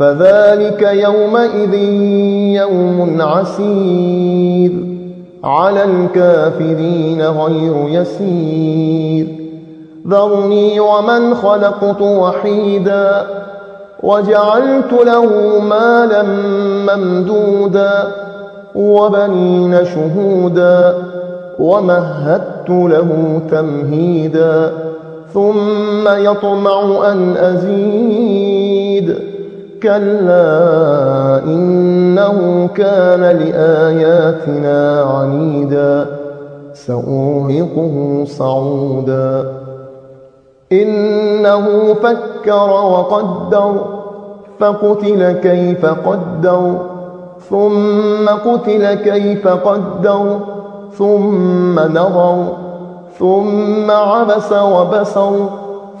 فذلك يومئذ يوم عسير. على الكافرين غير يسير. ذرني ومن خلقت وحيدا وجعلت له مالا ممدودا وبنين شهودا ومهدت له تمهيدا ثم يطمع أن أزيد. كلا إنه كان لآياتنا عنيدا سأرهقه صعودا. إنه فكر وقدر فقتل كيف قدر ثم قتل كيف قدر ثم نظر ثم عبس وبسر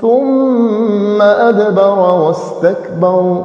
ثم أدبر واستكبر.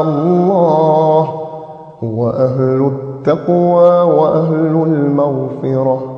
الله هو أهل التقوى وأهل المغفرة.